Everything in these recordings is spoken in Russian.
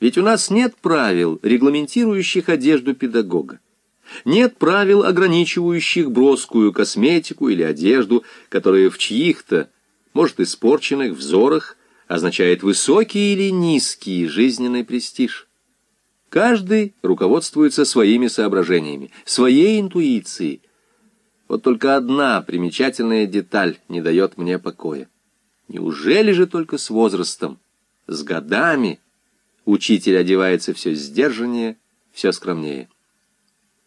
Ведь у нас нет правил, регламентирующих одежду педагога. Нет правил, ограничивающих броскую косметику или одежду, которые в чьих-то, может, испорченных взорах означает высокий или низкий жизненный престиж. Каждый руководствуется своими соображениями, своей интуицией. Вот только одна примечательная деталь не дает мне покоя. Неужели же только с возрастом, с годами, учитель одевается все сдержаннее, все скромнее?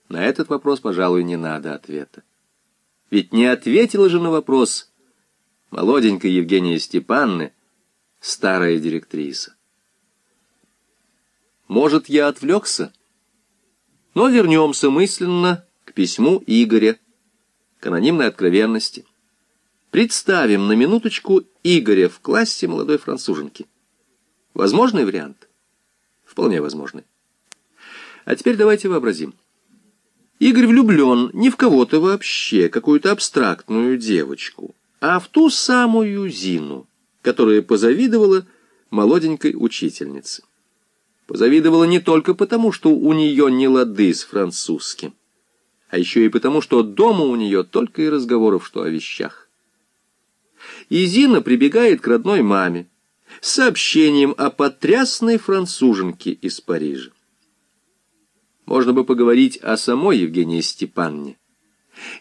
На этот вопрос, пожалуй, не надо ответа. Ведь не ответила же на вопрос молоденькая Евгения Степанны, старая директриса. Может, я отвлекся? Но вернемся мысленно к письму Игоря, к анонимной откровенности. Представим на минуточку Игоря в классе молодой француженки. Возможный вариант? Вполне возможный. А теперь давайте вообразим. Игорь влюблен не в кого-то вообще, какую-то абстрактную девочку, а в ту самую Зину, которая позавидовала молоденькой учительнице. Позавидовала не только потому, что у нее не лады с французским, а еще и потому, что дома у нее только и разговоров, что о вещах. И Зина прибегает к родной маме сообщением о потрясной француженке из Парижа. Можно бы поговорить о самой Евгении Степанне.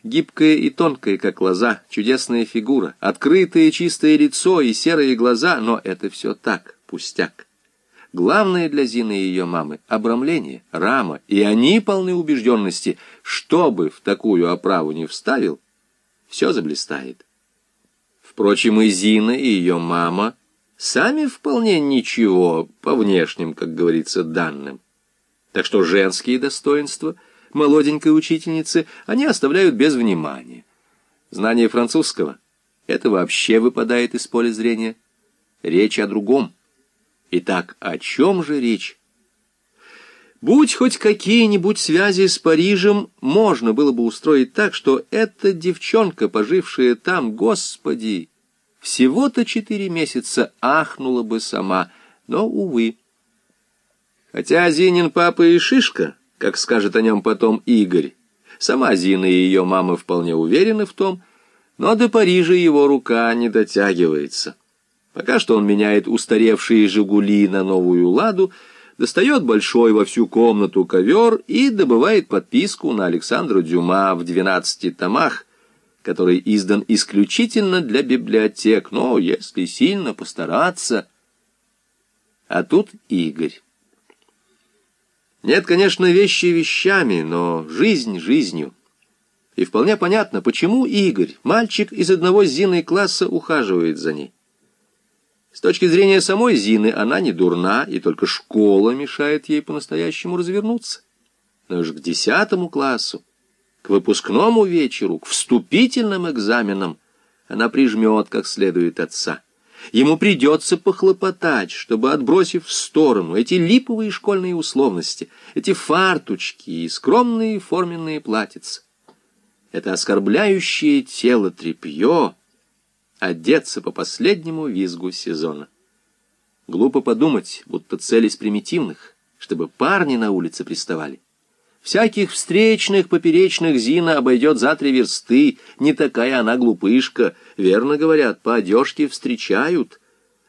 Гибкая и тонкая, как лоза, чудесная фигура, открытое чистое лицо и серые глаза, но это все так, пустяк. Главное для Зины и ее мамы — обрамление, рама, и они полны убежденности, что бы в такую оправу не вставил, все заблистает. Впрочем, и Зина, и ее мама сами вполне ничего по внешним, как говорится, данным. Так что женские достоинства молоденькой учительницы они оставляют без внимания. Знание французского — это вообще выпадает из поля зрения. Речь о другом. Итак, о чем же речь? Будь хоть какие-нибудь связи с Парижем, можно было бы устроить так, что эта девчонка, пожившая там, господи, всего-то четыре месяца ахнула бы сама, но, увы. Хотя Зинин папа и шишка, как скажет о нем потом Игорь, сама Зина и ее мама вполне уверены в том, но до Парижа его рука не дотягивается. Пока что он меняет устаревшие «Жигули» на новую «Ладу», достает большой во всю комнату ковер и добывает подписку на Александра Дюма в двенадцати томах, который издан исключительно для библиотек, но если сильно постараться... А тут Игорь. Нет, конечно, вещи вещами, но жизнь жизнью. И вполне понятно, почему Игорь, мальчик из одного с Зиной класса, ухаживает за ней. С точки зрения самой Зины она не дурна, и только школа мешает ей по-настоящему развернуться. Но уж к десятому классу, к выпускному вечеру, к вступительным экзаменам она прижмет как следует отца. Ему придется похлопотать, чтобы, отбросив в сторону эти липовые школьные условности, эти фартучки и скромные форменные платьица. Это оскорбляющее тело тряпье, одеться по последнему визгу сезона. Глупо подумать, будто цель из примитивных, чтобы парни на улице приставали. Всяких встречных, поперечных Зина обойдет за три версты. Не такая она глупышка. Верно говорят, по одежке встречают.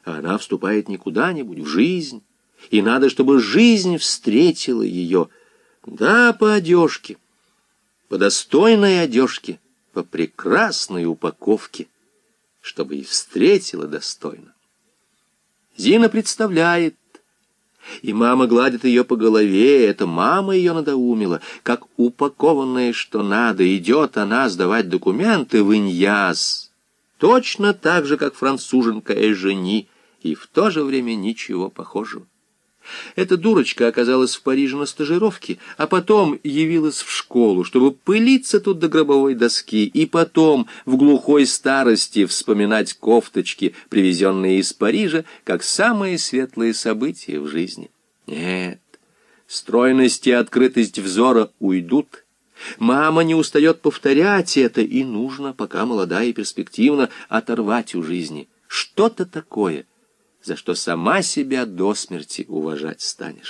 А она вступает не куда-нибудь, в жизнь. И надо, чтобы жизнь встретила ее. Да, по одежке. По достойной одежке. По прекрасной упаковке. Чтобы и встретила достойно. Зина представляет, и мама гладит ее по голове, это мама ее надоумила. Как упакованная, что надо, идет она сдавать документы в Иньяс. Точно так же, как француженка Эжени, и в то же время ничего похожего. Эта дурочка оказалась в Париже на стажировке, а потом явилась в школу, чтобы пылиться тут до гробовой доски, и потом в глухой старости вспоминать кофточки, привезенные из Парижа, как самые светлые события в жизни. Нет, стройность и открытость взора уйдут. Мама не устает повторять это, и нужно, пока молодая и перспективна, оторвать у жизни что-то такое — за что сама себя до смерти уважать станешь.